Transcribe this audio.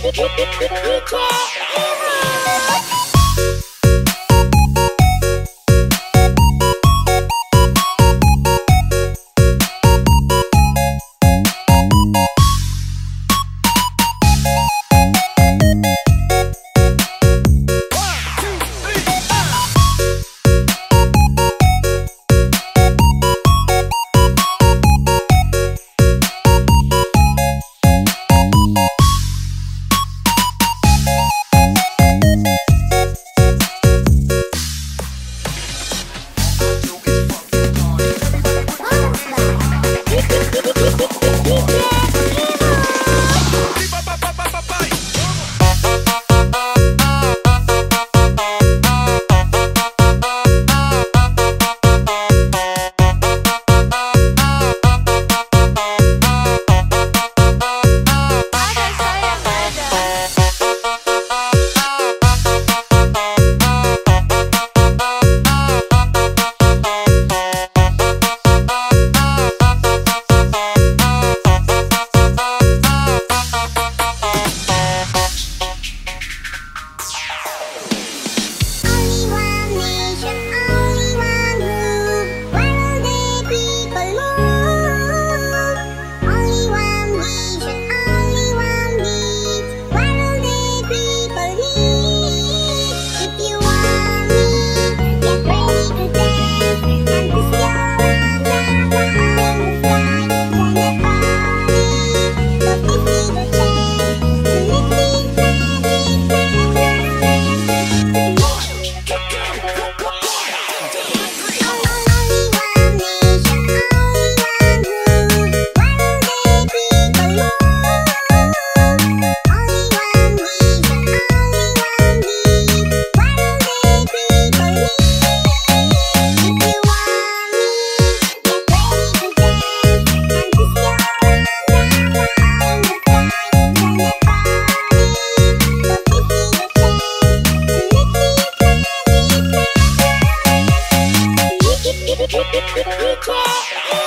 Cry, cry, cry, cry. Cooker.